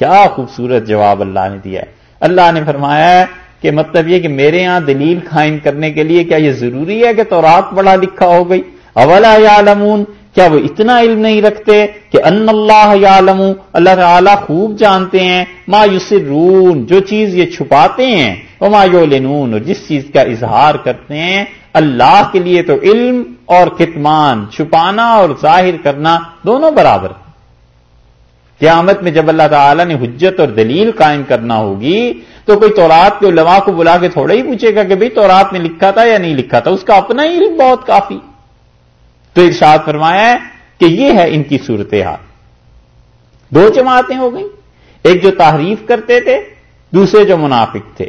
کیا خوبصورت جواب اللہ نے دیا ہے۔ اللہ نے فرمایا ہے کہ مطلب یہ کہ میرے ہاں دلیل قائم کرنے کے لیے کیا یہ ضروری ہے کہ تو رات پڑھا لکھا ہو گئی؟ اولا یعلمون؟ کیا وہ اتنا علم نہیں رکھتے کہ ان اللہ یعلم اللہ تعالی خوب جانتے ہیں۔ ما یسرون، جو چیز یہ چھپاتے ہیں۔ وہ ما یولنون اور جس چیز کا اظہار کرتے ہیں۔ اللہ کے لیے تو علم اور کتمان، چھپانا اور ظاہر کرنا دونوں برابر۔ قیامت میں جب اللہ تعالیٰ نے حجت اور دلیل قائم کرنا ہوگی، تو کوئی تورات کے علماء کو بلا کے تھوڑا ہی پوچھے گا کہ بھئی تورات میں لکھا تھا یا نہیں لکھا تھا؟ اس کا اپنا ہی علم بہت کافی۔ تو ارشاد فرمایا ہے کہ یہ ہے ان کی صورتحال۔ دو جماعتیں ہو گئیں۔ ایک جو تحریف کرتے تھے، دوسرے جو منافق تھے۔